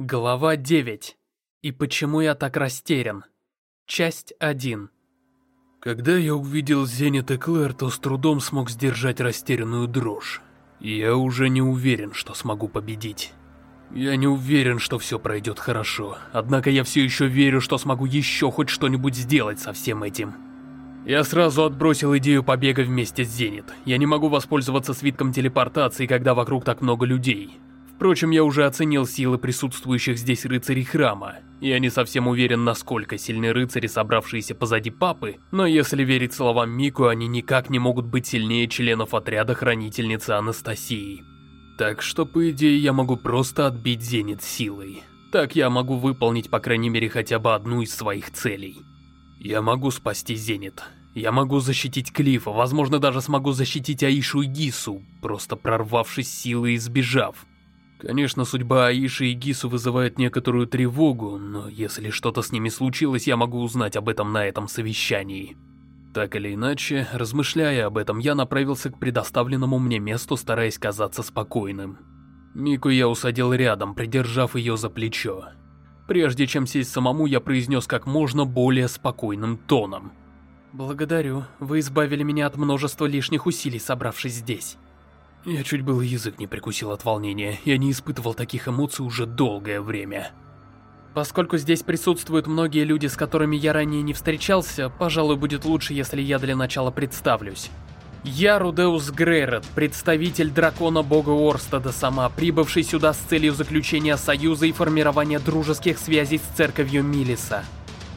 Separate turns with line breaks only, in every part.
Глава 9. И почему я так растерян? Часть 1.
Когда я увидел Зенит и Клэр, то с трудом смог сдержать растерянную дрожь. Я уже не уверен, что смогу победить. Я не уверен, что все пройдет хорошо, однако я все еще верю, что смогу еще хоть что-нибудь сделать со всем этим. Я сразу отбросил идею побега вместе с Зенит. Я не могу воспользоваться свитком телепортации, когда вокруг так много людей. Впрочем, я уже оценил силы присутствующих здесь рыцарей храма. Я не совсем уверен, насколько сильны рыцари, собравшиеся позади папы, но если верить словам Мику, они никак не могут быть сильнее членов отряда хранительницы Анастасии. Так что, по идее, я могу просто отбить Зенит силой. Так я могу выполнить, по крайней мере, хотя бы одну из своих целей. Я могу спасти Зенит. Я могу защитить Клифа, возможно, даже смогу защитить Аишу и Гису, просто прорвавшись силой и сбежав. Конечно, судьба Аиши и Гису вызывает некоторую тревогу, но если что-то с ними случилось, я могу узнать об этом на этом совещании. Так или иначе, размышляя об этом, я направился к предоставленному мне месту, стараясь казаться спокойным. Мику я усадил рядом, придержав ее за плечо. Прежде чем сесть самому, я произнес как можно более спокойным тоном.
«Благодарю, вы избавили меня от множества лишних усилий, собравшись здесь».
Я чуть было язык не прикусил от волнения, я не испытывал таких эмоций уже долгое время.
Поскольку здесь присутствуют многие люди, с которыми я ранее не встречался, пожалуй, будет лучше, если я для начала представлюсь. Я Рудеус Грейрет, представитель дракона бога Орстада сама, прибывший сюда с целью заключения союза и формирования дружеских связей с церковью Милиса.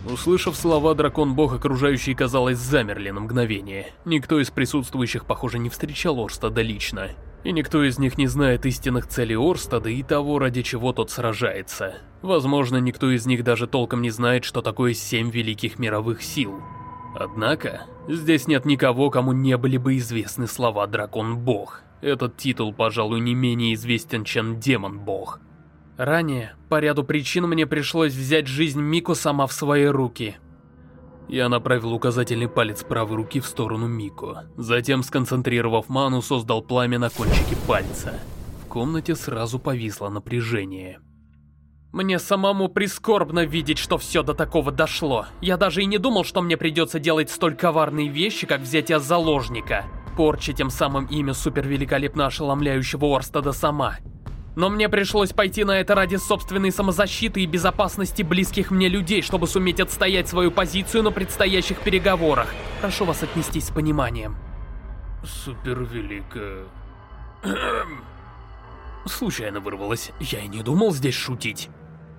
Услышав слова, дракон-бог окружающие, казалось, замерли на мгновение. Никто из присутствующих, похоже, не встречал Орстада лично. И никто из них не знает истинных целей Орстада и того, ради чего тот сражается. Возможно, никто из них даже толком не знает, что такое семь великих мировых сил. Однако, здесь нет никого, кому не были бы известны слова «дракон-бог». Этот титул, пожалуй, не менее известен, чем «демон-бог».
Ранее, по ряду причин, мне пришлось взять жизнь Мику сама в свои руки.
Я направил указательный палец правой руки в сторону Мико. Затем, сконцентрировав ману, создал пламя на кончике пальца. В комнате сразу повисло напряжение.
Мне самому прискорбно видеть, что все до такого дошло. Я даже и не думал, что мне придется делать столь коварные вещи, как взятие заложника. Порча тем самым имя супервеликолепно ошеломляющего Орстада сама. Но мне пришлось пойти на это ради собственной самозащиты и безопасности близких мне людей, чтобы суметь отстоять свою позицию на предстоящих переговорах. Прошу вас отнестись с пониманием.
Супервеликая... Случайно вырвалось. Я и не думал здесь шутить.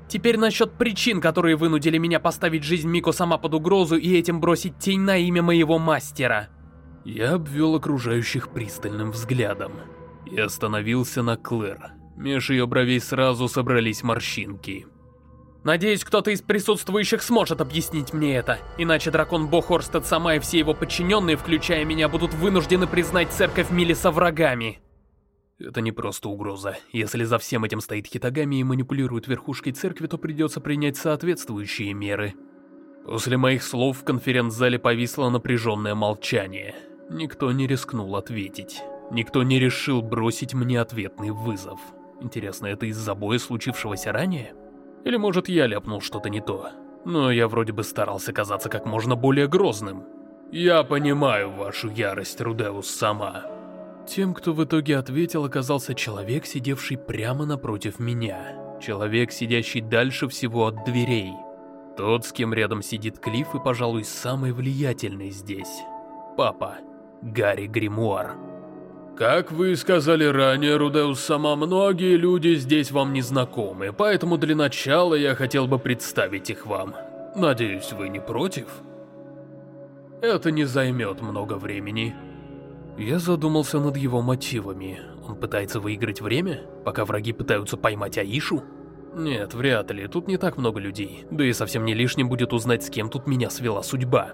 Теперь насчет причин, которые вынудили меня поставить жизнь Мико сама под угрозу и этим бросить тень на имя моего мастера.
Я обвел окружающих пристальным взглядом и остановился на Клэр. Меж ее бровей сразу собрались морщинки.
Надеюсь, кто-то из присутствующих сможет объяснить мне это, иначе дракон-бог Орстед сама и все его подчиненные, включая меня, будут вынуждены признать церковь Милиса врагами.
Это не просто угроза. Если за всем этим стоит Хитагами и манипулирует верхушкой церкви, то придется принять соответствующие меры. После моих слов в конференц-зале повисло напряженное молчание. Никто не рискнул ответить. Никто не решил бросить мне ответный вызов. Интересно, это из-за боя, случившегося ранее? Или может я ляпнул что-то не то? Но я вроде бы старался казаться как можно более грозным. Я понимаю вашу ярость, Рудеус сама. Тем, кто в итоге ответил, оказался человек, сидевший прямо напротив меня. Человек, сидящий дальше всего от дверей. Тот, с кем рядом сидит Клифф и, пожалуй, самый влиятельный здесь. Папа. Гарри Гримуар. Как вы сказали ранее, Рудеус сама, многие люди здесь вам не знакомы, поэтому для начала я хотел бы представить их вам. Надеюсь, вы не против? Это не займет много времени. Я задумался над его мотивами. Он пытается выиграть время, пока враги пытаются поймать Аишу? Нет, вряд ли, тут не так много людей. Да и совсем не лишним будет узнать, с кем тут меня свела судьба.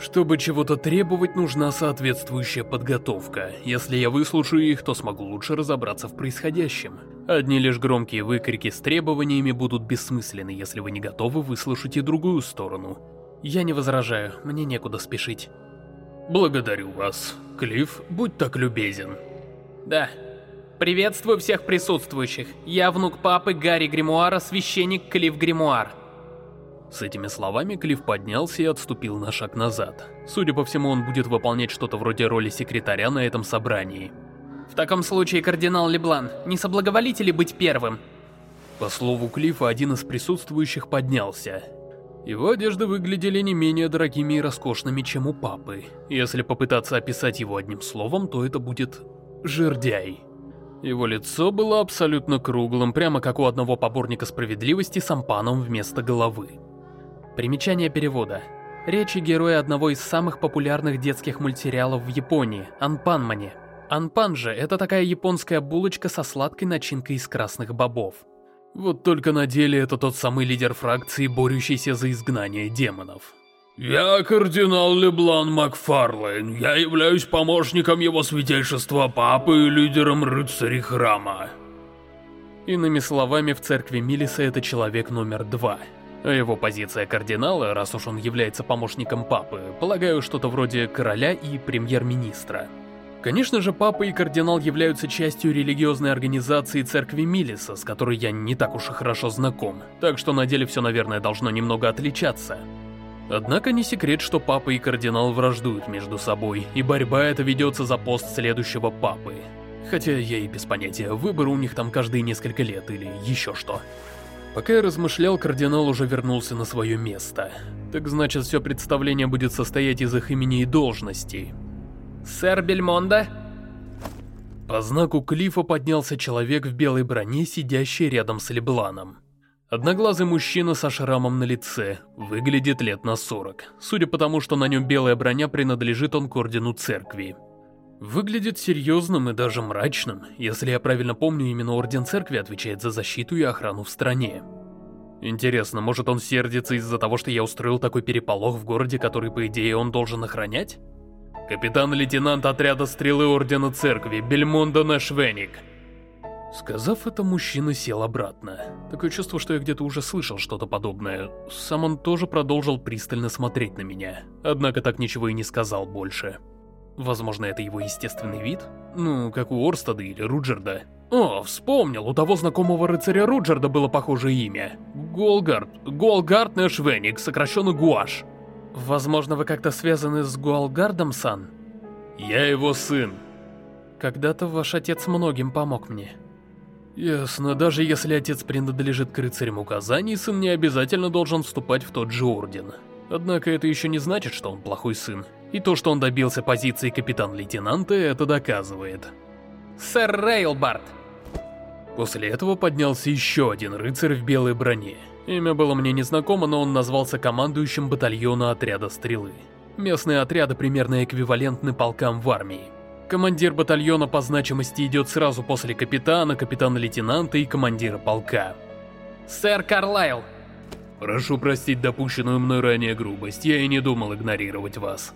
Чтобы чего-то требовать, нужна соответствующая подготовка. Если я выслушаю их, то смогу лучше разобраться в происходящем. Одни лишь громкие выкрики с требованиями будут бессмысленны, если вы не готовы выслушать и другую сторону.
Я не возражаю, мне некуда спешить.
Благодарю вас. Клифф, будь так любезен.
Да. Приветствую всех присутствующих. Я внук папы Гарри Гримуара, священник Клифф Гримуар.
С этими словами Клифф поднялся и отступил на шаг назад. Судя по всему, он будет выполнять что-то вроде роли секретаря на этом собрании.
В таком случае, кардинал Леблан, не соблаговолите ли быть первым?
По слову Клиффа, один из присутствующих поднялся. Его одежды выглядели не менее дорогими и роскошными, чем у папы. Если попытаться описать его одним словом, то это будет «жердяй». Его лицо было абсолютно круглым, прямо как у одного поборника справедливости с ампаном вместо головы.
Примечание перевода. Речи героя одного из самых популярных детских мультсериалов в Японии – Анпанмане. Анпан же – это такая японская булочка со сладкой начинкой из красных бобов.
Вот только на деле это тот самый лидер фракции, борющийся за изгнание демонов.
«Я кардинал Леблан Макфарлейн. Я являюсь помощником его святейшества Папы и лидером рыцарей храма».
Иными словами, в церкви Милиса это человек номер два. Его позиция кардинала, раз уж он является помощником Папы, полагаю, что-то вроде короля и премьер-министра. Конечно же, папа и кардинал являются частью религиозной организации церкви Милиса, с которой я не так уж и хорошо знаком, так что на деле все, наверное, должно немного отличаться. Однако не секрет, что папа и кардинал враждуют между собой, и борьба эта ведется за пост следующего папы. Хотя я и без понятия, выбор у них там каждые несколько лет или еще что. Пока я размышлял, кардинал уже вернулся на свое место. Так значит, все представление будет состоять из их имени и должностей.
Сэр Бельмонда?
По знаку Клифа поднялся человек в белой броне, сидящий рядом с Лебланом. Одноглазый мужчина со шрамом на лице, выглядит лет на 40. Судя по тому, что на нем белая броня, принадлежит он к ордену церкви. Выглядит серьезным и даже мрачным. Если я правильно помню, именно Орден Церкви отвечает за защиту и охрану в стране. Интересно, может он сердится из-за того, что я устроил такой переполох в городе, который, по идее, он должен охранять? Капитан-лейтенант отряда Стрелы Ордена Церкви, Бельмондо Нэшвеник. Сказав это, мужчина сел обратно. Такое чувство, что я где-то уже слышал что-то подобное. Сам он тоже продолжил пристально смотреть на меня. Однако так ничего и не сказал больше. Возможно, это его естественный вид? Ну, как у Орстада или Руджерда. О, вспомнил, у того знакомого рыцаря Руджерда было похожее имя. Голгард. Голгард Нэшвеник, сокращенно Гуаш.
Возможно, вы как-то связаны с Гуалгардом, Сан?
Я его сын.
Когда-то ваш отец многим помог мне.
Ясно, даже если отец принадлежит к рыцарям указаний, сын не обязательно должен вступать в тот же орден. Однако это еще не значит, что он плохой сын. И то, что он добился позиции капитан-лейтенанта, это доказывает.
Сэр Рейлбард.
После этого поднялся еще один рыцарь в белой броне. Имя было мне незнакомо, но он назвался командующим батальона отряда стрелы. Местные отряды примерно эквивалентны полкам в армии. Командир батальона по значимости идет сразу после капитана, капитана-лейтенанта и командира полка.
Сэр Карлайл.
Прошу простить допущенную мной ранее грубость, я и не думал игнорировать вас.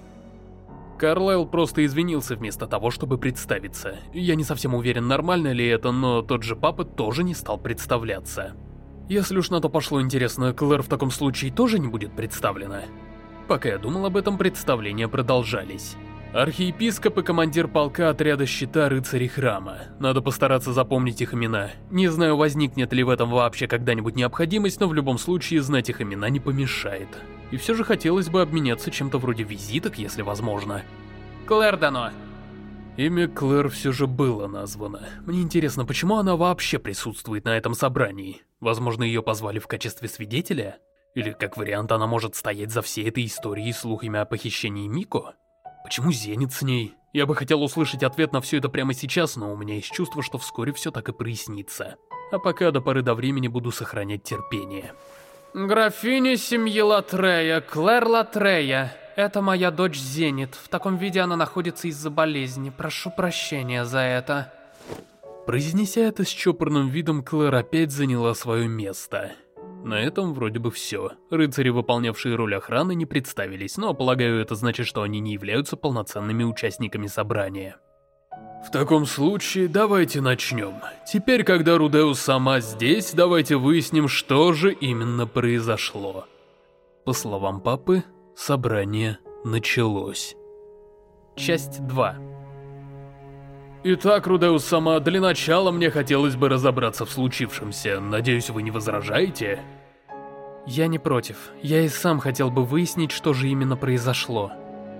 Карлайл просто извинился вместо того, чтобы представиться. Я не совсем уверен, нормально ли это, но тот же папа тоже не стал представляться. Если уж на то пошло интересно, Клэр в таком случае тоже не будет представлена? Пока я думал об этом, представления продолжались. Архиепископ и командир полка отряда щита рыцарей храма. Надо постараться запомнить их имена. Не знаю, возникнет ли в этом вообще когда-нибудь необходимость, но в любом случае знать их имена не помешает. И все же хотелось бы обменяться чем-то вроде визиток, если возможно.
Клэр Дано.
Имя Клэр все же было названо. Мне интересно, почему она вообще присутствует на этом собрании? Возможно, ее позвали в качестве свидетеля? Или, как вариант, она может стоять за всей этой историей слухами о похищении Мико? Почему Зенит с ней? Я бы хотел услышать ответ на все это прямо сейчас, но у меня есть чувство, что вскоре все так и прояснится. А пока до поры до времени буду сохранять терпение.
Графиня семьи Латрея, Клэр Латрея. Это моя дочь Зенит. В таком виде она находится из-за болезни. Прошу прощения за это.
Произнеся это с чопорным видом, Клэр опять заняла свое место. На этом вроде бы все. Рыцари, выполнявшие роль охраны, не представились, но, полагаю, это значит, что они не являются полноценными участниками собрания. В таком случае, давайте начнем. Теперь, когда Рудеус сама здесь, давайте выясним, что же именно произошло. По словам папы, Собрание началось.
Часть 2
Итак, Рудеус сама, для начала мне хотелось бы разобраться в случившемся. Надеюсь, вы не возражаете?
Я не против. Я и сам хотел бы выяснить, что же именно произошло.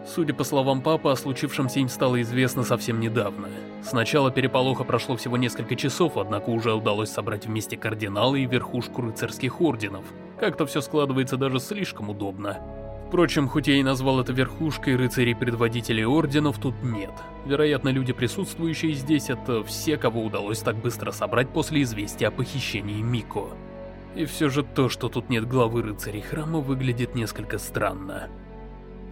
Судя по словам папы, о случившемся им стало известно совсем недавно. С начала переполоха прошло всего несколько часов, однако уже удалось собрать вместе кардинала и верхушку рыцарских орденов. Как-то все складывается даже слишком удобно. Впрочем, хоть я и назвал это верхушкой, рыцарей-предводителей орденов тут нет. Вероятно, люди, присутствующие здесь, это все, кого удалось так быстро собрать после известия о похищении Мико. И все же то, что тут нет главы рыцарей храма, выглядит несколько странно.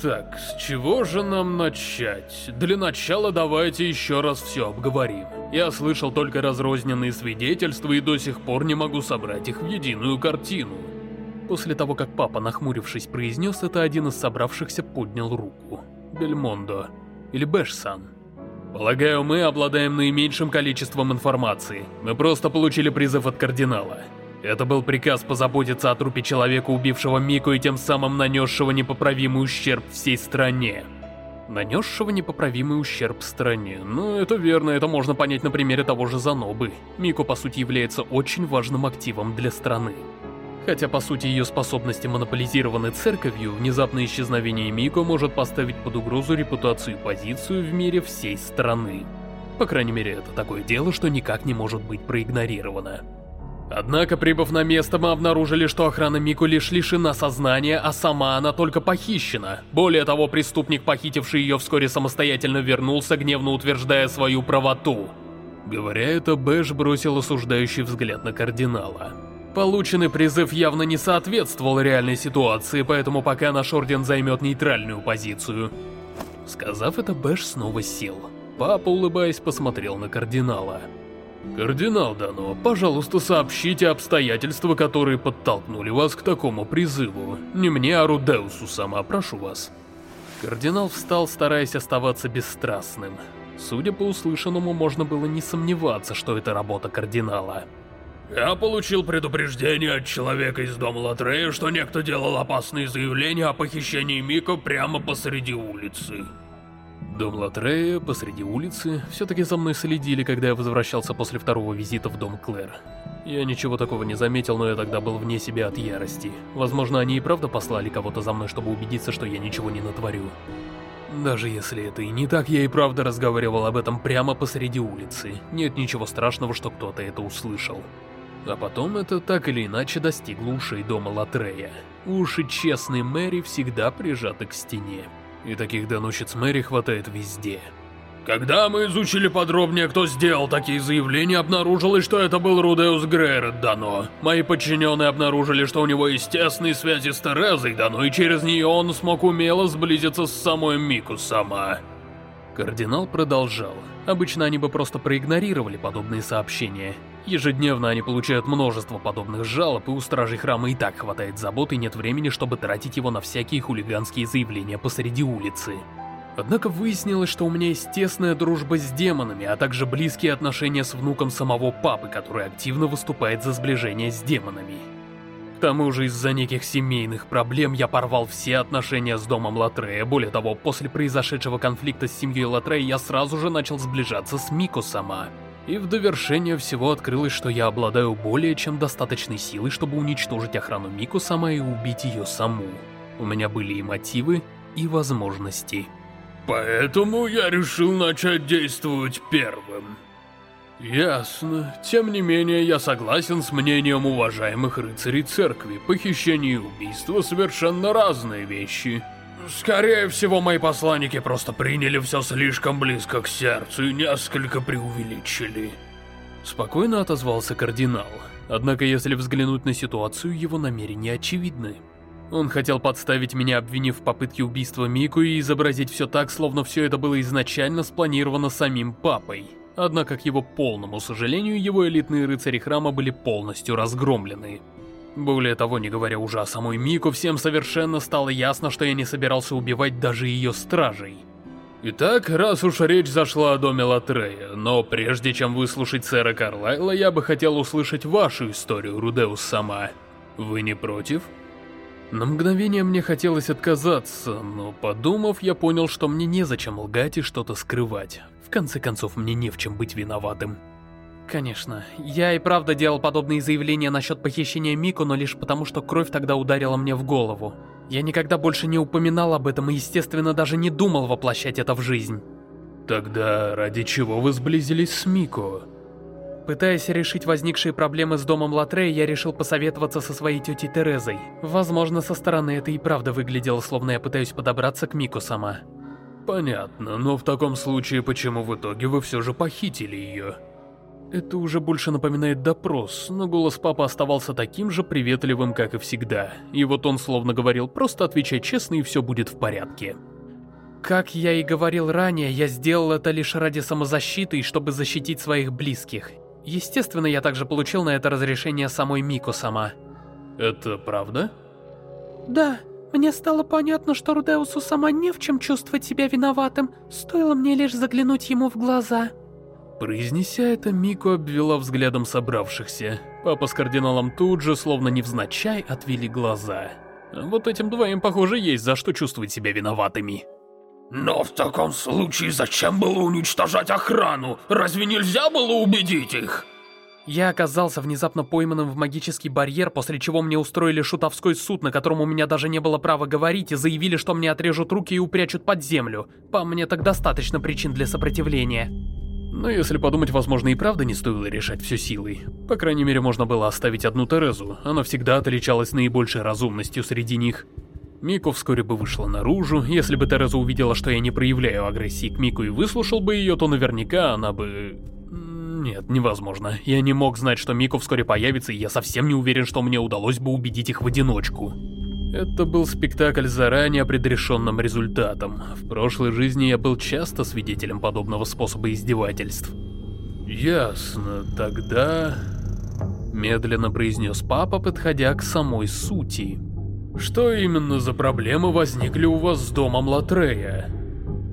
Так, с чего же нам начать? Для начала давайте еще раз все обговорим. Я слышал только разрозненные свидетельства и до сих пор не могу собрать их в единую картину. После того, как папа, нахмурившись, произнес это, один из собравшихся поднял руку. Бельмондо. Или Бэшсан. Полагаю, мы обладаем наименьшим количеством информации. Мы просто получили призыв от кардинала. Это был приказ позаботиться о трупе человека, убившего Мику и тем самым нанесшего непоправимый ущерб всей стране. Нанесшего непоправимый ущерб стране. Ну, это верно, это можно понять на примере того же Занобы. Мику, по сути, является очень важным активом для страны. Хотя, по сути, ее способности монополизированы церковью, внезапное исчезновение Мико может поставить под угрозу репутацию и позицию в мире всей страны. По крайней мере, это такое дело, что никак не может быть проигнорировано. Однако, прибыв на место, мы обнаружили, что охрана Мику лишь лишена сознания, а сама она только похищена. Более того, преступник, похитивший ее, вскоре самостоятельно вернулся, гневно утверждая свою правоту. Говоря это, Бэш бросил осуждающий взгляд на кардинала. Полученный призыв явно не соответствовал реальной ситуации, поэтому пока наш орден займет нейтральную позицию. Сказав это, Бэш снова сел. Папа, улыбаясь, посмотрел на кардинала. «Кардинал Дано, пожалуйста, сообщите обстоятельства, которые подтолкнули вас к такому призыву. Не мне, а Рудеусу сама, прошу вас». Кардинал встал, стараясь оставаться бесстрастным. Судя по услышанному, можно было не сомневаться, что это работа кардинала.
«Я получил предупреждение от человека из дома Латрея, что некто делал опасные заявления о похищении Мико прямо посреди улицы».
Дом Латрея посреди улицы. Все-таки за мной следили, когда я возвращался после второго визита в дом Клэр. Я ничего такого не заметил, но я тогда был вне себя от ярости. Возможно, они и правда послали кого-то за мной, чтобы убедиться, что я ничего не натворю. Даже если это и не так, я и правда разговаривал об этом прямо посреди улицы. Нет ничего страшного, что кто-то это услышал. А потом это так или иначе достигло ушей дома Латрея. Уши честной Мэри всегда прижаты к стене. И таких доносчиц Мэри хватает везде.
Когда мы изучили подробнее, кто сделал такие заявления, обнаружилось, что это был Рудеус Грейрет Дано. Мои подчиненные обнаружили, что у него есть тесные связи с Терезой Дано, и через нее он смог умело сблизиться с самой Мику сама.
Кардинал продолжал. Обычно они бы просто проигнорировали подобные сообщения. Ежедневно они получают множество подобных жалоб, и у стражей храма и так хватает забот и нет времени, чтобы тратить его на всякие хулиганские заявления посреди улицы. Однако выяснилось, что у меня есть тесная дружба с демонами, а также близкие отношения с внуком самого папы, который активно выступает за сближение с демонами. К тому же из-за неких семейных проблем я порвал все отношения с домом Латрея. Более того, после произошедшего конфликта с семьей Латрея я сразу же начал сближаться с Мико сама. И в довершение всего открылось, что я обладаю более чем достаточной силой, чтобы уничтожить охрану Мику сама и убить ее саму. У меня были и мотивы, и возможности.
Поэтому я решил начать действовать первым.
Ясно. Тем не менее, я согласен с мнением уважаемых рыцарей церкви. Похищение и убийство совершенно разные вещи.
Скорее всего, мои посланники просто приняли все слишком близко к сердцу и несколько преувеличили.
Спокойно отозвался кардинал. Однако, если взглянуть на ситуацию, его намерения очевидны. Он хотел подставить меня, обвинив в попытке убийства Мику и изобразить все так, словно все это было изначально спланировано самим папой. Однако, к его полному сожалению, его элитные рыцари храма были полностью разгромлены. Более того, не говоря уже о самой Мику, всем совершенно стало ясно, что я не собирался убивать даже ее стражей. Итак, раз уж речь зашла о доме Латрея, но прежде чем выслушать сэра Карлайла, я бы хотел услышать вашу историю, Рудеус сама. Вы не против? На мгновение мне хотелось отказаться, но подумав, я понял, что мне незачем лгать и что-то скрывать. В конце концов, мне не в чем быть виноватым.
Конечно, я и правда делал подобные заявления насчет похищения Мику, но лишь потому, что кровь тогда ударила мне в голову. Я никогда больше не упоминал об этом и, естественно, даже не думал воплощать это в жизнь.
Тогда ради чего вы сблизились с Мико?
Пытаясь решить возникшие проблемы с домом Латрея, я решил посоветоваться со своей тетей Терезой. Возможно, со стороны это и правда выглядело, словно я пытаюсь подобраться к Мику сама.
Понятно, но в таком случае почему в итоге вы все же похитили ее?
Это уже больше напоминает допрос, но голос папы оставался таким же приветливым, как и всегда. И вот он словно говорил, просто отвечай честно и все будет в порядке.
Как я и говорил ранее, я сделал это лишь ради самозащиты и чтобы защитить своих близких. Естественно, я также получил на это разрешение самой Мико сама.
Это правда?
Да, мне стало понятно, что Рудеусу сама не в чем чувствовать себя виноватым, стоило мне лишь заглянуть ему в глаза.
Произнеся это, Мико обвела взглядом собравшихся. Папа с кардиналом тут же, словно невзначай, отвели глаза. Вот этим двоим, похоже, есть за что чувствовать себя виноватыми.
Но в таком случае зачем было уничтожать охрану? Разве нельзя было убедить их?
Я оказался внезапно пойманным в магический барьер, после чего мне устроили шутовской суд, на котором у меня даже не было права говорить, и заявили, что мне отрежут руки и упрячут под землю. По мне так достаточно причин для сопротивления.
Но если подумать, возможно, и правда не стоило решать все силой. По крайней мере, можно было оставить одну Терезу, она всегда отличалась наибольшей разумностью среди них. Мико вскоре бы вышла наружу, если бы Тереза увидела, что я не проявляю агрессии к Мику и выслушал бы ее, то наверняка она бы... Нет, невозможно. Я не мог знать, что Мико вскоре появится, и я совсем не уверен, что мне удалось бы убедить их в одиночку. Это был спектакль заранее предрешенным результатом. В прошлой жизни я был часто свидетелем подобного способа издевательств.
Ясно, тогда...
Медленно произнес папа, подходя к самой сути.
Что именно за проблемы возникли у вас с домом Латрея?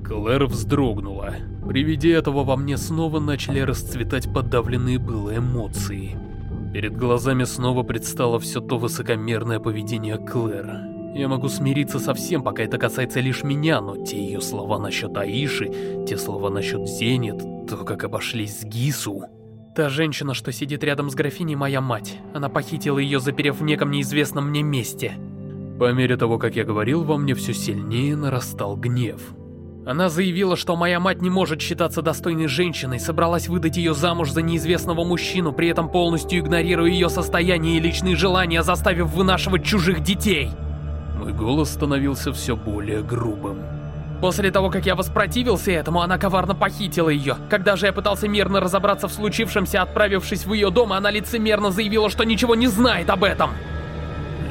Клэр вздрогнула. При виде этого во мне снова начали расцветать подавленные былые эмоции. Перед глазами снова предстало все то высокомерное поведение Клэр. Я могу смириться со всем, пока это касается лишь меня, но те ее слова насчет Аиши, те слова насчет Зенит, то, как обошлись с Гису...
Та женщина, что сидит рядом с графиней, моя мать. Она похитила ее, заперев в неком неизвестном мне месте.
По мере того, как я говорил, во мне все сильнее нарастал гнев.
Она заявила, что моя мать не может считаться достойной женщиной, собралась выдать ее замуж за неизвестного мужчину, при этом полностью игнорируя ее состояние и личные желания, заставив вынашивать чужих детей.
Мой голос становился все более грубым.
После того, как я воспротивился этому, она коварно похитила ее. Когда же я пытался мирно разобраться в случившемся, отправившись в ее дом, она лицемерно заявила, что ничего не знает об этом.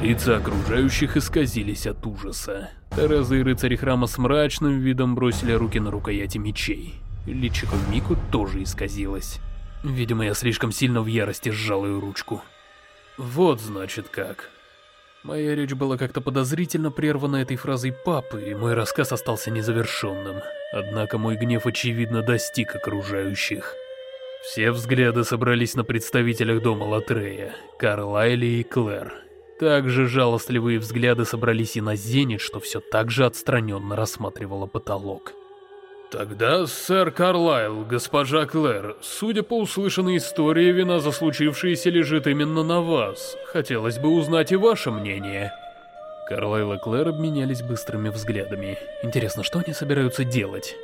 Лица окружающих исказились от ужаса. Тереза и рыцари храма с мрачным видом бросили руки на рукояти мечей. Личико Мику тоже исказилось. Видимо, я слишком сильно в ярости сжал ее ручку. Вот значит как. Моя речь была как-то подозрительно прервана этой фразой папы, и мой рассказ остался незавершенным. Однако мой гнев очевидно достиг окружающих. Все взгляды собрались на представителях дома Латрея, Карлайле и Клэр. Также жалостливые взгляды собрались и на Зенит, что все так же отстраненно рассматривала потолок.
Тогда, сэр Карлайл, госпожа Клэр, судя по услышанной истории, вина за случившееся лежит именно на вас. Хотелось бы узнать и ваше мнение.
Карлайл и Клэр обменялись быстрыми взглядами. Интересно, что они собираются делать?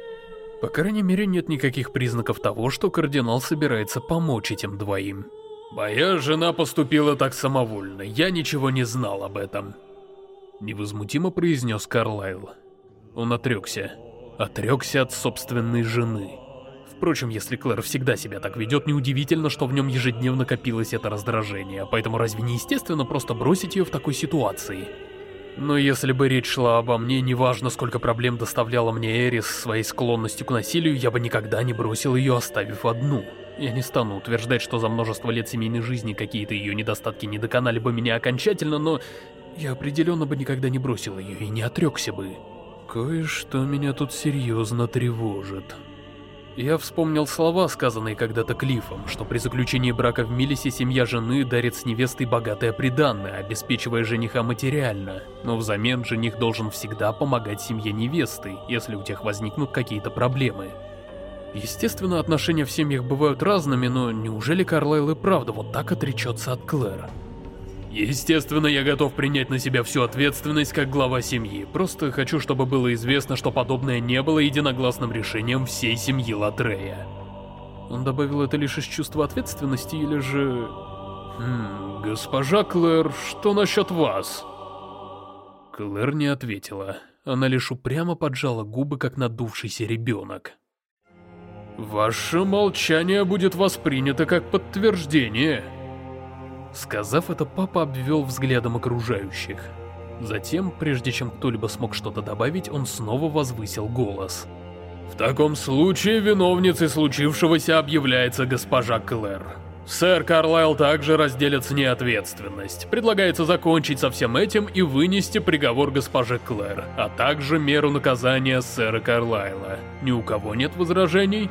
По крайней мере, нет никаких признаков того, что кардинал собирается помочь этим двоим.
Моя жена поступила так самовольно, я ничего не знал об этом.
Невозмутимо произнес Карлайл. Он отрекся. Отрекся от собственной жены. Впрочем, если Клэр всегда себя так ведет, неудивительно, что в нем ежедневно копилось это раздражение, поэтому разве не естественно просто бросить ее в такой ситуации? Но если бы речь шла обо мне, неважно, сколько проблем доставляла мне Эрис своей склонностью к насилию, я бы никогда не бросил ее, оставив одну. Я не стану утверждать, что за множество лет семейной жизни какие-то ее недостатки не доконали бы меня окончательно, но я определенно бы никогда не бросил ее и не отрекся бы. Кое-что меня тут серьезно тревожит. Я вспомнил слова, сказанные когда-то Клиффом, что при заключении брака в Милисе семья жены дарит с невестой богатое приданное, обеспечивая жениха материально, но взамен жених должен всегда помогать семье невесты, если у тех возникнут какие-то проблемы. Естественно, отношения в семьях бывают разными, но неужели Карлайл и правда вот так отречется от Клэр? Естественно, я готов принять на себя всю ответственность как глава семьи. Просто хочу, чтобы было известно, что подобное не было единогласным решением всей семьи Латрея. Он добавил это лишь из чувства ответственности или же... Хм, госпожа Клэр, что насчет вас? Клэр не ответила. Она лишь упрямо поджала губы, как надувшийся ребенок. «Ваше молчание будет воспринято как подтверждение». Сказав это, папа обвел взглядом окружающих. Затем, прежде чем кто-либо смог что-то добавить, он снова возвысил голос. «В таком случае виновницей случившегося объявляется госпожа Клэр. Сэр Карлайл также разделит с ней ответственность. Предлагается закончить со всем этим и вынести приговор госпоже Клэр, а также меру наказания сэра Карлайла. Ни у кого нет возражений?»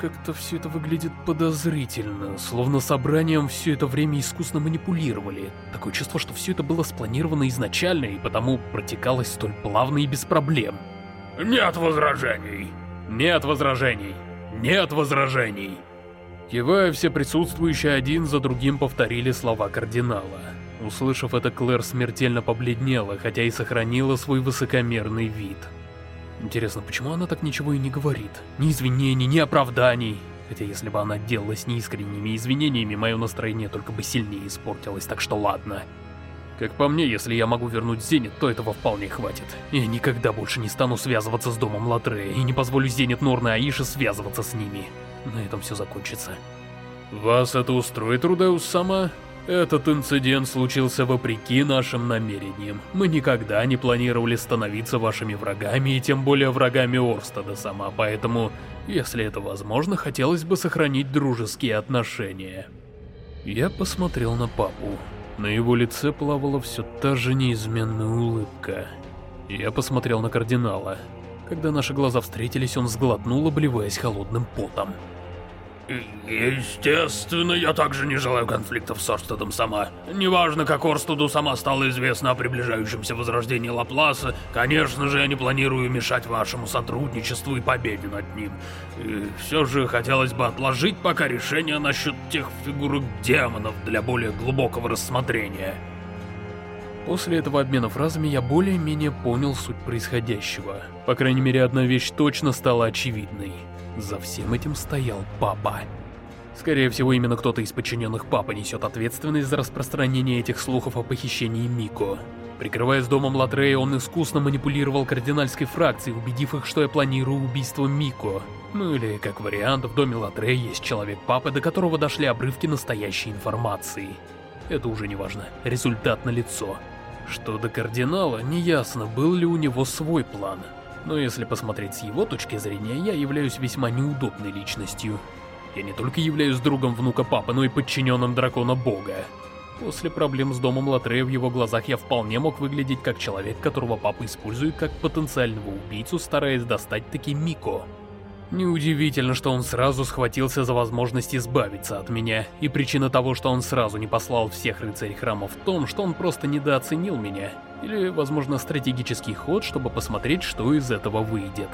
Как-то все это выглядит подозрительно, словно собранием все это время искусно манипулировали. Такое чувство, что все это было спланировано изначально и потому протекалось столь плавно и без проблем.
Нет возражений.
Нет возражений. Нет возражений. Кивая, все присутствующие один за другим повторили слова кардинала. Услышав это, Клэр смертельно побледнела, хотя и сохранила свой высокомерный вид. Интересно, почему она так ничего и не говорит? Ни извинений, ни оправданий. Хотя если бы она делалась неискренними извинениями, мое настроение только бы сильнее испортилось, так что ладно. Как по мне, если я могу вернуть Зенит, то этого вполне хватит. Я никогда больше не стану связываться с домом Латрея и не позволю Зенит, Норна и Аише связываться с ними. На этом все закончится. Вас это устроит, Рудеус сама? Этот инцидент случился вопреки нашим намерениям. Мы никогда не планировали становиться вашими врагами, и тем более врагами Орстада сама, поэтому, если это возможно, хотелось бы сохранить дружеские отношения. Я посмотрел на папу. На его лице плавала все та же неизменная улыбка. Я посмотрел на кардинала. Когда наши глаза встретились, он сглотнул, обливаясь холодным потом.
Естественно, я также не желаю конфликтов с Орстедом сама. Неважно, как Орстеду сама стало известно о приближающемся возрождении Лапласа, конечно же, я не планирую мешать вашему сотрудничеству и победе над ним. И все же хотелось бы отложить пока решение насчет тех фигурок демонов для более глубокого рассмотрения.
После этого обмена фразами я более-менее понял суть происходящего. По крайней мере, одна вещь точно стала очевидной. За всем этим стоял папа. Скорее всего, именно кто-то из подчиненных папы несет ответственность за распространение этих слухов о похищении Мико. Прикрываясь домом Латрея, он искусно манипулировал кардинальской фракцией, убедив их, что я планирую убийство Мико. Ну или, как вариант, в доме Латрея есть человек папы, до которого дошли обрывки настоящей информации. Это уже не важно, результат налицо. Что до кардинала, неясно, был ли у него свой план. Но если посмотреть с его точки зрения, я являюсь весьма неудобной личностью. Я не только являюсь другом внука папы, но и подчиненным дракона бога. После проблем с домом Латрея в его глазах я вполне мог выглядеть как человек, которого папа использует как потенциального убийцу, стараясь достать таки Мико. Неудивительно, что он сразу схватился за возможность избавиться от меня, и причина того, что он сразу не послал всех рыцарей храма в том, что он просто недооценил меня, или, возможно, стратегический ход, чтобы посмотреть, что из этого выйдет.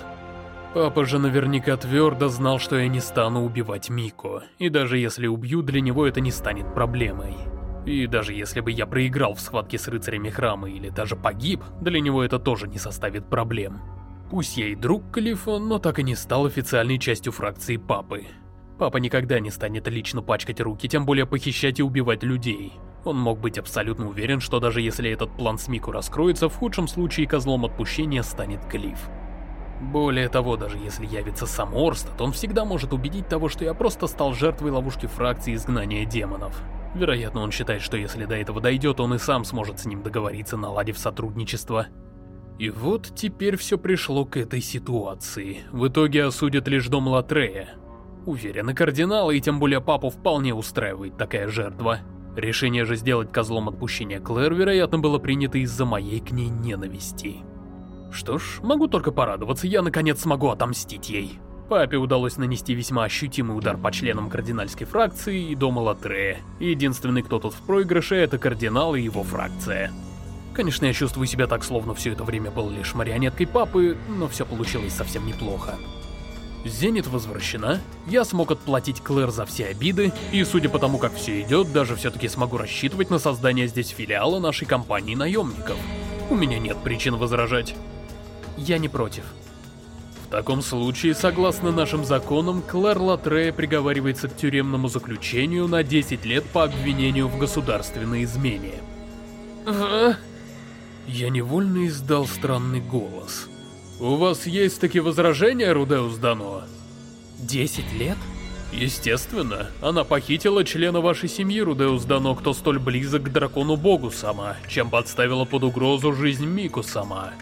Папа же наверняка твердо знал, что я не стану убивать Мико, и даже если убью, для него это не станет проблемой. И даже если бы я проиграл в схватке с рыцарями храма или даже погиб, для него это тоже не составит проблем. Пусть я и друг Калифа, но так и не стал официальной частью фракции папы. Папа никогда не станет лично пачкать руки, тем более похищать и убивать людей. Он мог быть абсолютно уверен, что даже если этот план с Мику раскроется, в худшем случае козлом отпущения станет Клифф. Более того, даже если явится сам Орстад, он всегда может убедить того, что я просто стал жертвой ловушки фракции изгнания демонов. Вероятно, он считает, что если до этого дойдет, он и сам сможет с ним договориться, наладив сотрудничество. И вот теперь все пришло к этой ситуации. В итоге осудят лишь дом Латрея. Уверен, и и тем более папу вполне устраивает такая жертва. Решение же сделать козлом отпущения Клэр, вероятно, было принято из-за моей к ней ненависти. Что ж, могу только порадоваться, я наконец смогу отомстить ей. Папе удалось нанести весьма ощутимый удар по членам кардинальской фракции и дома Латрея. Единственный, кто тут в проигрыше, это кардинал и его фракция. Конечно, я чувствую себя так, словно все это время был лишь марионеткой папы, но все получилось совсем неплохо.
Зенит возвращена, я смог отплатить Клэр за все обиды, и судя по тому, как все идет, даже все-таки смогу рассчитывать на создание здесь филиала нашей компании наемников. У меня нет причин возражать. Я не против. В таком случае, согласно нашим законам, Клэр Латрея приговаривается к тюремному заключению на 10 лет по обвинению в государственной измене. Я невольно издал странный голос. «У вас есть такие возражения, Рудеус Дано?» «Десять лет?» Естественно, она похитила члена вашей семьи, Рудеус Дано, кто столь близок к дракону Богу сама, чем подставила под угрозу жизнь Мику сама.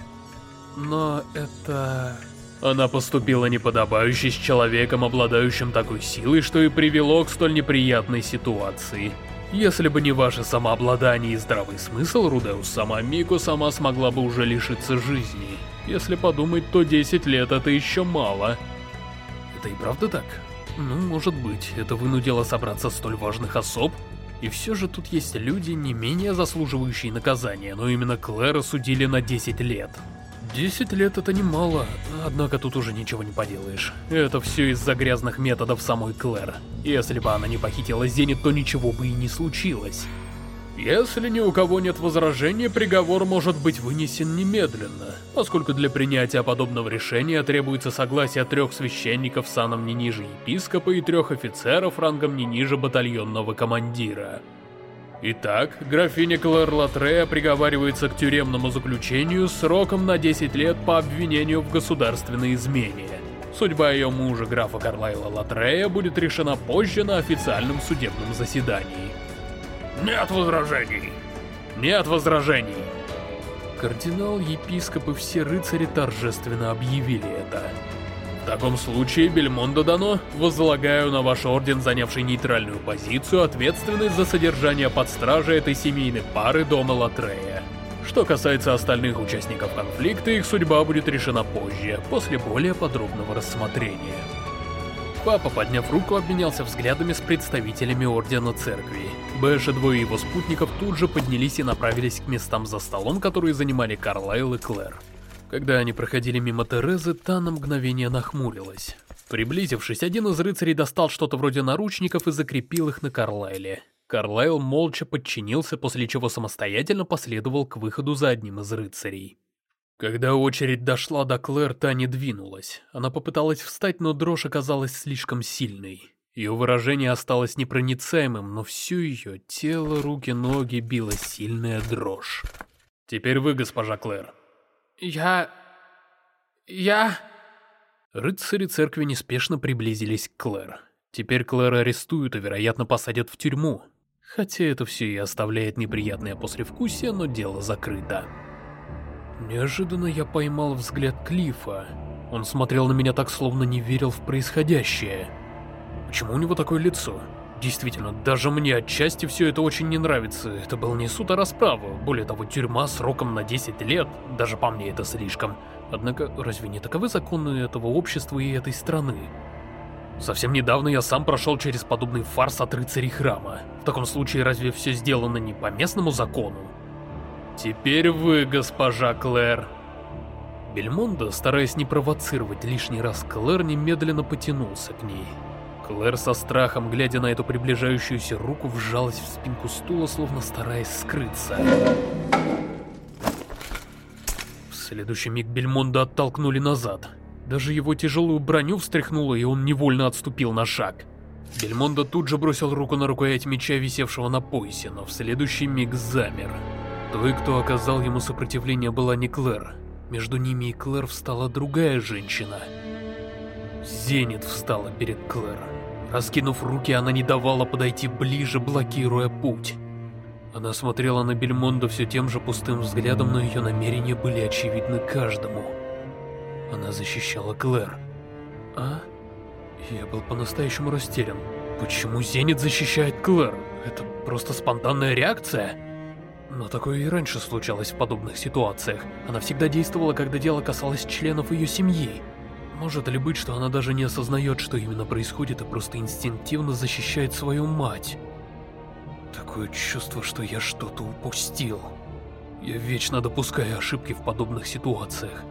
Но это... Она поступила неподобающе с человеком, обладающим такой силой, что и привело к столь неприятной ситуации. Если бы не ваше самообладание и здравый смысл, Рудеус сама Мику сама смогла бы уже лишиться жизни. Если подумать, то 10 лет это еще мало. Это и правда так? Ну, может быть, это вынудило собраться столь важных особ? И все же тут есть люди, не менее заслуживающие наказания, но именно Клэра судили на 10 лет. 10 лет это немало, однако тут уже ничего не поделаешь. Это все из-за грязных методов самой Клэр. Если бы она не похитила Зенит, то ничего бы и не случилось. Если ни у кого нет возражений, приговор может быть вынесен немедленно, поскольку для принятия подобного решения требуется согласие трех священников саном не ниже епископа и трех офицеров рангом не ниже батальонного командира. Итак, графиня Клэр Латрея приговаривается к тюремному заключению сроком на 10 лет по обвинению в государственной измене. Судьба ее мужа, графа Карлайла Латрея, будет решена позже на официальном судебном заседании. Нет возражений. Нет возражений. Кардинал, епископ и все рыцари торжественно объявили это. В таком случае, Бельмондо Дано, возлагаю на ваш орден, занявший нейтральную позицию, ответственность за содержание под стражей этой семейной пары дома Латрея. Что касается остальных участников конфликта, их судьба будет решена позже, после более подробного рассмотрения. Папа, подняв руку, обменялся взглядами с представителями Ордена Церкви. Бэш и двое его спутников тут же поднялись и направились к местам за столом, которые занимали Карлайл и Клэр. Когда они проходили мимо Терезы, та на мгновение нахмурилась. Приблизившись, один из рыцарей достал что-то вроде наручников и закрепил их на Карлайле. Карлайл молча подчинился, после чего самостоятельно последовал к выходу за одним из рыцарей. Когда очередь дошла до Клэр, та не двинулась. Она попыталась встать, но дрожь оказалась слишком сильной. Ее выражение осталось непроницаемым, но всю ее тело, руки, ноги била сильная дрожь. «Теперь вы, госпожа Клэр». «Я... я...» Рыцари церкви неспешно приблизились к Клэр. Теперь Клэр арестуют и, вероятно, посадят в тюрьму. Хотя это все и оставляет неприятное послевкусие, но дело закрыто. Неожиданно я поймал взгляд Клифа. Он смотрел на меня так, словно не верил в происходящее. Почему у него такое лицо? Действительно, даже мне отчасти все это очень не нравится. Это был не суд, а расправа. Более того, тюрьма сроком на 10 лет. Даже по мне это слишком. Однако, разве не таковы законы этого общества и этой страны? Совсем недавно я сам прошел через подобный фарс от рыцарей храма. В таком случае, разве все сделано не по местному закону? «Теперь вы, госпожа Клэр». Бельмондо, стараясь не провоцировать лишний раз Клэр, немедленно потянулся к ней. Клэр со страхом, глядя на эту приближающуюся руку, вжалась в спинку стула, словно стараясь скрыться. В следующий миг Бельмондо оттолкнули назад. Даже его тяжелую броню встряхнуло, и он невольно отступил на шаг. Бельмондо тут же бросил руку на рукоять меча, висевшего на поясе, но в следующий миг замер. Той, кто оказал ему сопротивление, была не Клэр. Между ними и Клэр встала другая женщина. Зенит встала перед Клэр. Раскинув руки, она не давала подойти ближе, блокируя путь. Она смотрела на Бельмондо все тем же пустым взглядом, но ее намерения были очевидны каждому. Она защищала Клэр. А? Я был по-настоящему растерян. Почему Зенит защищает Клэр? Это просто спонтанная реакция? Но такое и раньше случалось в подобных ситуациях. Она всегда действовала, когда дело касалось членов ее семьи. Может ли быть, что она даже не осознает, что именно происходит, и просто инстинктивно защищает свою мать? Такое чувство, что я что-то упустил. Я вечно допускаю ошибки в подобных ситуациях.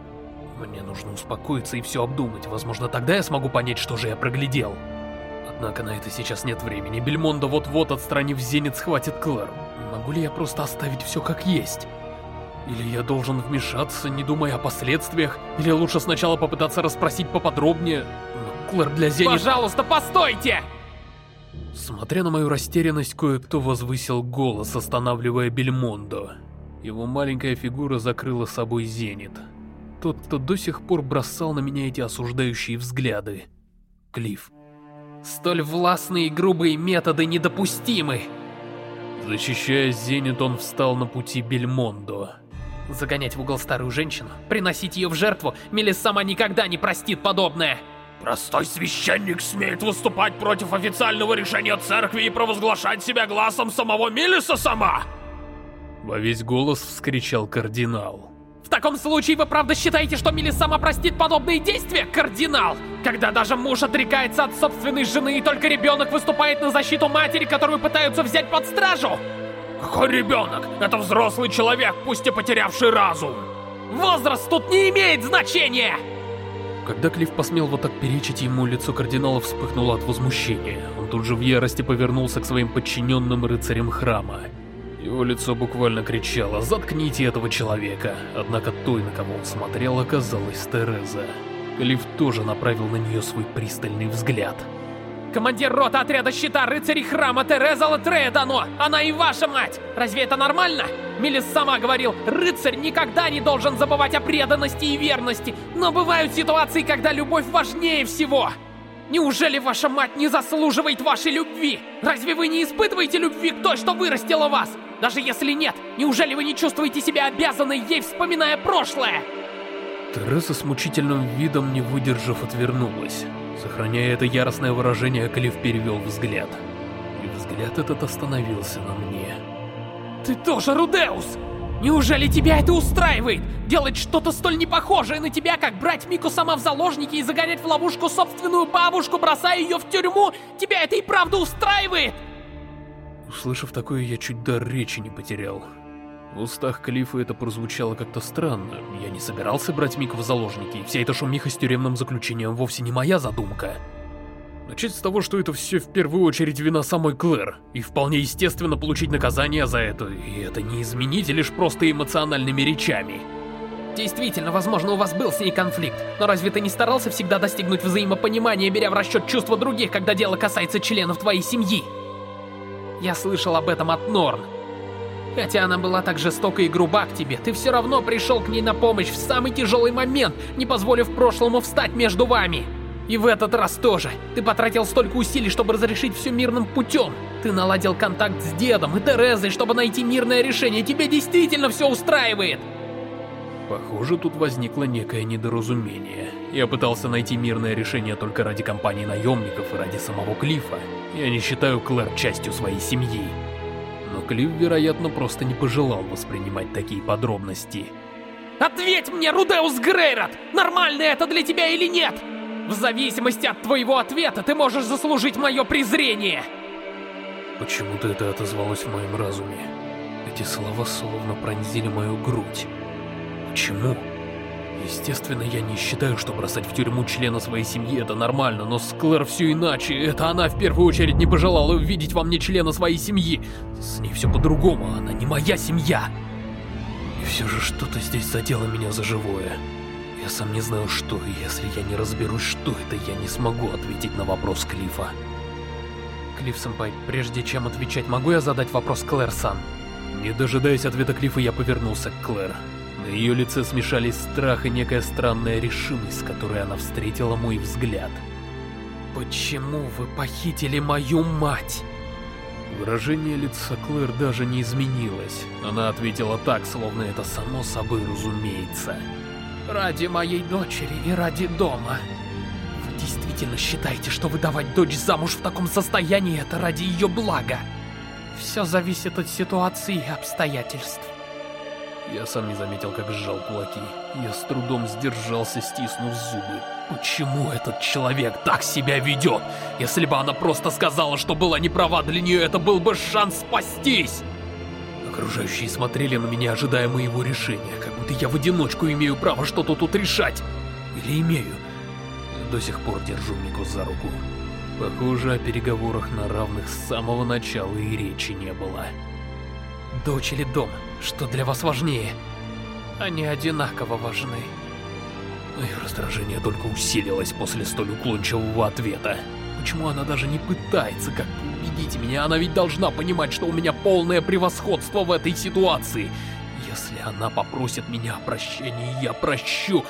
Мне нужно успокоиться и все обдумать. Возможно, тогда я смогу понять, что же я проглядел. Однако на это сейчас нет времени. Бельмондо вот-вот, отстранив Зенит, схватит Клэр. Могу ли я просто оставить все как есть? Или я должен вмешаться, не думая о последствиях? Или лучше сначала попытаться расспросить поподробнее? Но Клэр для Зенит...
Пожалуйста, постойте!
Смотря на мою растерянность, кое-кто возвысил голос, останавливая Бельмондо. Его маленькая фигура закрыла собой Зенит. Тот, кто до сих пор бросал на меня эти осуждающие взгляды. Клифф.
Столь властные и грубые методы недопустимы.
Защищая Зенит, он встал на пути Бельмондо.
Загонять в угол старую женщину, приносить ее в жертву, Мелис сама никогда не простит подобное.
Простой священник смеет выступать против официального решения церкви и провозглашать себя глазом самого Мелиса сама?
Во весь голос вскричал кардинал.
В таком случае вы правда считаете, что Милис сама простит подобные действия, кардинал? Когда даже муж отрекается от собственной жены и только ребенок выступает на защиту матери, которую пытаются взять под стражу?
Какой ребенок? Это взрослый человек, пусть и потерявший разум.
Возраст тут не имеет значения!
Когда Клифф посмел вот так перечить ему, лицо кардинала вспыхнуло от возмущения. Он тут же в ярости повернулся к своим подчиненным рыцарям храма. Его лицо буквально кричало «Заткните этого человека!» Однако той, на кого он смотрел, оказалась Тереза. Клифф тоже направил на нее свой пристальный взгляд.
Командир рота отряда щита рыцарей храма Тереза Латрея дано! Она и ваша мать! Разве это нормально? Милис сама говорил, рыцарь никогда не должен забывать о преданности и верности, но бывают ситуации, когда любовь важнее всего! Неужели ваша мать не заслуживает вашей любви? Разве вы не испытываете любви к той, что вырастила вас? Даже если нет, неужели вы не чувствуете себя обязанной ей, вспоминая прошлое?
Тереза с мучительным видом, не выдержав, отвернулась. Сохраняя это яростное выражение, Клифф перевел взгляд. И взгляд этот остановился на мне.
Ты тоже Рудеус! Неужели тебя это устраивает? Делать что-то столь непохожее на тебя, как брать Мику сама в заложники и загонять в ловушку собственную бабушку, бросая ее в тюрьму? Тебя это и правда устраивает?
Услышав такое, я чуть дар речи не потерял. В устах Клиффа это прозвучало как-то странно. Я не собирался брать Мику в заложники, и вся эта шумиха с тюремным заключением вовсе не моя задумка. Начать с того, что это все в первую очередь вина самой Клэр, и вполне естественно получить наказание за это, и это не изменить лишь просто эмоциональными речами.
Действительно, возможно, у вас был с ней конфликт, но разве ты не старался всегда достигнуть взаимопонимания, беря в расчет чувства других, когда дело касается членов твоей семьи? Я слышал об этом от Норн. Хотя она была так жестока и груба к тебе, ты все равно пришел к ней на помощь в самый тяжелый момент, не позволив прошлому встать между вами. И в этот раз тоже. Ты потратил столько усилий, чтобы разрешить все мирным путем. Ты наладил контакт с дедом и Терезой, чтобы найти мирное решение. Тебе действительно все устраивает.
Похоже, тут возникло некое недоразумение. Я пытался найти мирное решение только ради компании наемников и ради самого Клифа. Я не считаю Клэр частью своей семьи. Клифф, вероятно, просто не пожелал воспринимать такие подробности.
Ответь мне, Рудеус Грейрот! Нормально это для тебя или нет? В зависимости от твоего ответа ты можешь заслужить мое презрение!
Почему-то это отозвалось в моем разуме. Эти слова словно пронзили мою грудь. Почему? Естественно, я не считаю, что бросать в тюрьму члена своей семьи это нормально, но с Клэр все иначе. Это она в первую очередь не пожелала увидеть во мне члена своей семьи. С ней все по-другому, она не моя семья. И все же что-то здесь задело меня за живое. Я сам не знаю что, и если я не разберусь, что это, я не смогу ответить на вопрос Клифа. Клифф-сэмпай, прежде чем отвечать, могу я задать вопрос Клэр-сан? Не дожидаясь ответа Клифа, я повернулся к Клэр. На ее лице смешались страх и некая странная решимость, с которой она встретила мой взгляд. «Почему вы похитили мою мать?» Выражение лица Клэр даже не изменилось. Она ответила так, словно это само собой разумеется. «Ради моей дочери и ради дома. Вы действительно считаете, что выдавать дочь замуж в таком состоянии — это ради ее блага? Все зависит от ситуации и обстоятельств. Я сам не заметил, как сжал кулаки. Я с трудом сдержался, стиснув зубы. Почему этот человек так себя ведет? Если бы она просто сказала, что была не права, для нее это был бы шанс спастись. Окружающие смотрели на меня, ожидая моего решения, как будто я в одиночку имею право что-то тут решать. Или имею. До сих пор держу Мику за руку. Похоже, о переговорах на равных с самого начала и речи не было.
Дочь или дом? Что для вас важнее? Они одинаково важны.
Мое раздражение только усилилось после столь уклончивого ответа. Почему она даже не пытается как-то убедить меня? Она ведь должна понимать, что у меня полное превосходство в этой ситуации. Если она попросит меня о прощении, я прощу.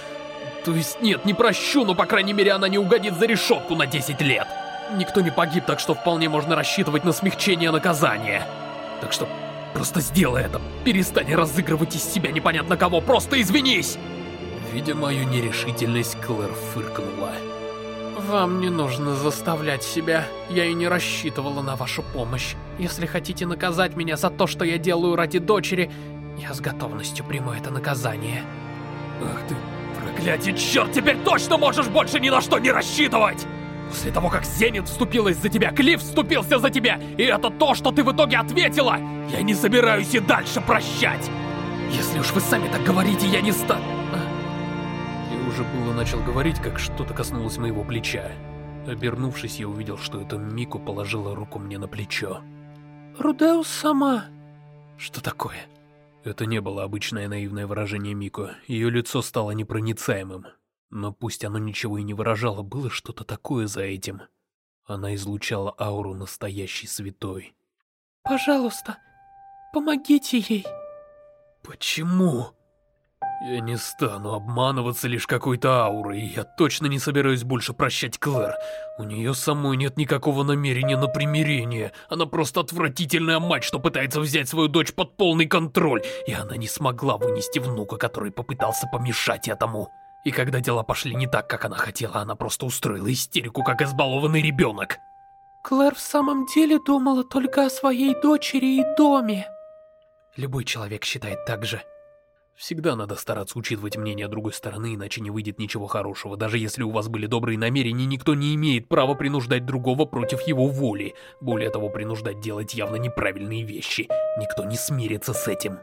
То есть нет, не прощу, но по крайней мере она не угодит за решетку на 10 лет. Никто не погиб, так что вполне можно рассчитывать на смягчение наказания. Так что просто сделай это. Перестань разыгрывать из себя непонятно кого, просто извинись! Видя мою нерешительность, Клэр фыркнула.
Вам не нужно заставлять себя. Я и не рассчитывала на вашу помощь. Если хотите наказать меня за то, что я делаю ради дочери, я с готовностью приму это наказание.
Ах ты, проклятие, черт, теперь точно можешь больше ни на что не рассчитывать! После того, как Зенит вступилась за тебя, Клифф вступился за тебя, и это то, что ты в итоге ответила, я не собираюсь и дальше прощать! Если уж вы сами так говорите, я не стану... Я уже было начал говорить, как что-то коснулось моего плеча. Обернувшись, я увидел, что это Мику положила руку мне на плечо.
Рудеус сама.
Что такое? Это не было обычное наивное выражение Мико. Ее лицо стало непроницаемым. Но пусть оно ничего и не выражало, было что-то такое за этим. Она излучала ауру настоящей святой.
«Пожалуйста, помогите ей!»
«Почему?» Я не стану обманываться лишь какой-то аурой, я точно не собираюсь больше прощать Клэр. У нее самой нет никакого намерения на примирение. Она просто отвратительная мать, что пытается взять свою дочь под полный контроль, и она не смогла вынести внука, который попытался помешать этому. И когда дела пошли не так, как она хотела, она просто устроила истерику, как избалованный ребенок.
Клэр в самом деле думала только о своей дочери и доме.
Любой человек считает так же. Всегда надо стараться учитывать мнение другой стороны, иначе не выйдет ничего хорошего. Даже если у вас были добрые намерения, никто не имеет права принуждать другого против его воли. Более того, принуждать делать явно неправильные вещи. Никто не смирится с этим.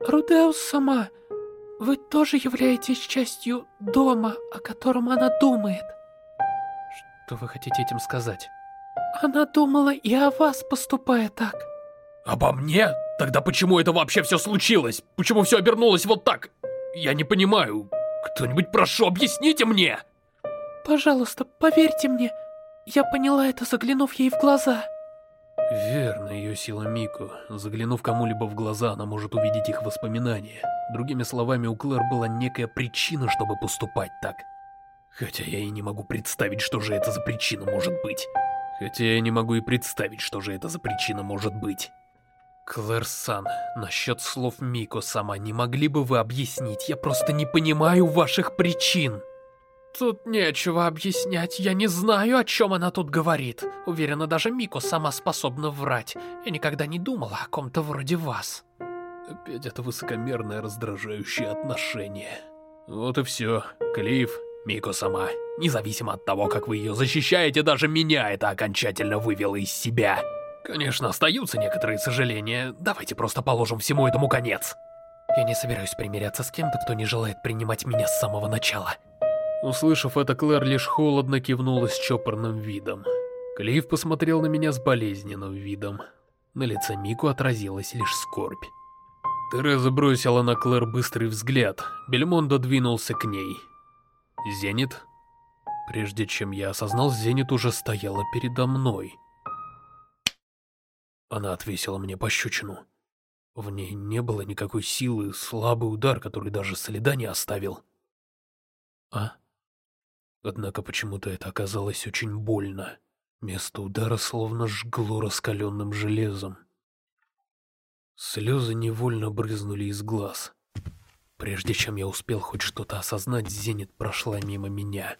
Рудеус сама, вы тоже являетесь частью дома, о котором она думает.
Что вы хотите этим сказать?
Она думала и о вас, поступая так.
Обо мне? Тогда почему это вообще все случилось? Почему все обернулось вот так? Я не понимаю. Кто-нибудь, прошу, объясните мне!
Пожалуйста, поверьте мне. Я поняла это, заглянув ей в глаза.
Верно, ее сила Мику. Заглянув кому-либо в глаза, она может увидеть их воспоминания. Другими словами, у Клэр была некая причина, чтобы поступать так. Хотя я и не могу представить, что же это за причина может быть. Хотя я не могу и представить, что же это за причина может быть. Клэр-сан, насчет слов Мико сама не могли бы вы объяснить? Я просто не понимаю ваших причин.
Тут нечего объяснять, я не знаю, о чем она тут говорит. Уверена, даже Мико сама способна врать. Я никогда не думала о ком-то вроде вас.
Опять это высокомерное раздражающее отношение. Вот и все. Клифф, Мико сама. Независимо от того, как вы ее защищаете, даже меня это окончательно вывело из себя. Конечно, остаются некоторые сожаления. Давайте просто положим всему этому конец. Я не собираюсь примиряться с кем-то, кто не желает принимать меня с самого начала. Услышав это, Клэр лишь холодно кивнула с чопорным видом. Клифф посмотрел на меня с болезненным видом. На лице Мику отразилась лишь скорбь. Тереза бросила на Клэр быстрый взгляд. Бельмондо двинулся к ней. Зенит? Прежде чем я осознал, Зенит уже стояла передо мной. Она отвесила мне пощечину. В ней не было никакой силы, слабый удар, который даже следа не оставил. А? Однако почему-то это оказалось очень больно. Место удара словно жгло раскаленным железом. Слезы невольно брызнули из глаз. Прежде чем я успел хоть что-то осознать, Зенит прошла мимо меня.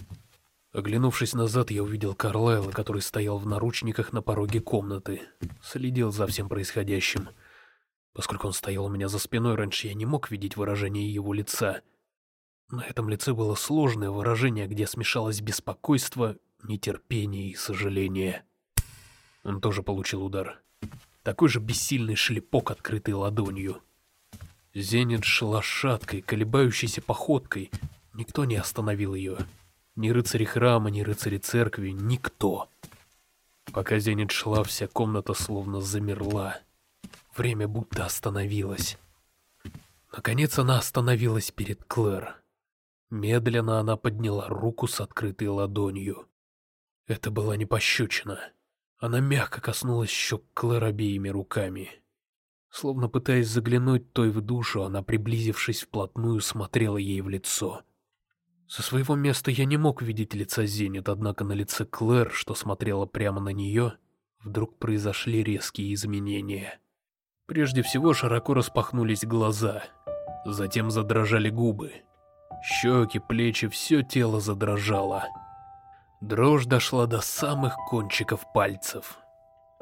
Оглянувшись назад, я увидел Карлайла, который стоял в наручниках на пороге комнаты. Следил за всем происходящим. Поскольку он стоял у меня за спиной, раньше я не мог видеть выражение его лица. На этом лице было сложное выражение, где смешалось беспокойство, нетерпение и сожаление. Он тоже получил удар.
Такой же бессильный шлепок, открытой ладонью. Зенит шла шаткой, колебающейся походкой. Никто не остановил ее. Ни рыцари храма, ни рыцари церкви, никто. Пока Зенит шла, вся комната словно замерла. Время будто остановилось. Наконец она остановилась перед Клэр. Медленно она подняла руку с открытой ладонью. Это была не пощечина. Она мягко коснулась щек Клэр обеими руками. Словно пытаясь заглянуть той в душу, она, приблизившись вплотную, смотрела ей в лицо. Со своего места я не мог видеть лица Зенит, однако на лице Клэр, что смотрела прямо на нее, вдруг произошли резкие изменения. Прежде всего широко распахнулись глаза, затем задрожали губы. Щеки, плечи, все тело задрожало. Дрожь дошла до самых кончиков пальцев.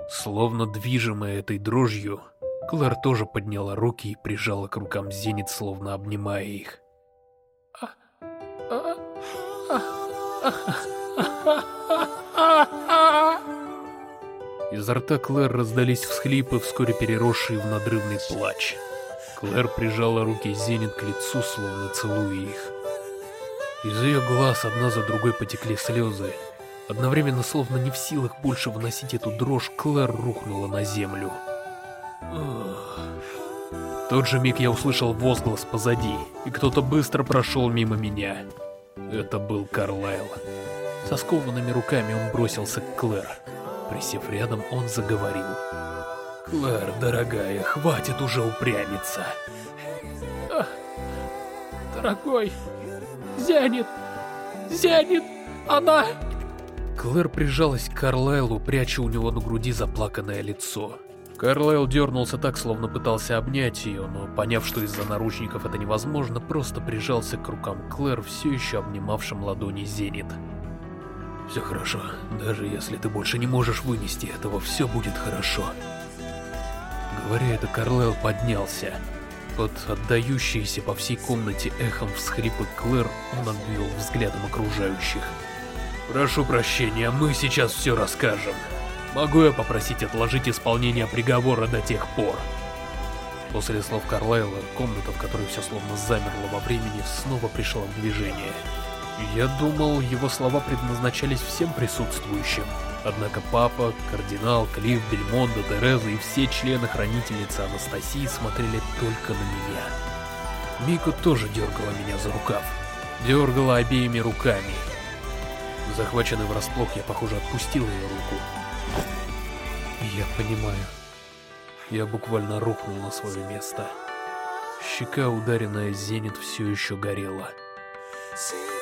Словно движимая этой дрожью, Клэр тоже подняла руки и прижала к рукам Зенит, словно обнимая их. Изо рта Клэр раздались всхлипы, вскоре переросшие в надрывный плач. Клэр прижала руки Зенит к лицу, словно целуя их. Из ее глаз одна за другой потекли слезы. Одновременно, словно не в силах больше выносить эту дрожь, Клэр рухнула на землю. В тот же миг я услышал возглас позади, и кто-то быстро прошел мимо меня. Это был Карлайл. Со скованными руками он бросился к Клэр. Присев рядом, он заговорил. «Клэр, дорогая, хватит уже упрямиться!»
«Дорогой, Зенит! Зенит! Она...»
Клэр прижалась к Карлайлу, пряча у него на груди заплаканное лицо. Карлайл дернулся так, словно пытался обнять ее, но, поняв, что из-за наручников это невозможно, просто прижался к рукам Клэр, все еще обнимавшим ладони Зенит. «Все хорошо. Даже если ты больше не можешь вынести этого, все будет хорошо». Говоря это, Карлайл поднялся. Под отдающиеся по всей комнате эхом всхрипы Клэр он обвел взглядом окружающих. «Прошу прощения, мы сейчас все расскажем». Могу я попросить отложить исполнение приговора до тех пор? После слов Карлайла, комната, в которой все словно замерло во времени, снова пришла в движение. Я думал, его слова предназначались всем присутствующим. Однако папа, кардинал, Клифф, Бельмондо, Тереза и все члены хранительницы Анастасии смотрели только на меня. Мико тоже дергала меня за рукав. Дергала обеими руками. Захваченный врасплох, я, похоже, отпустил ее руку. Я понимаю. Я буквально рухнул на свое место. Щека, ударенная зенит, все еще горела. See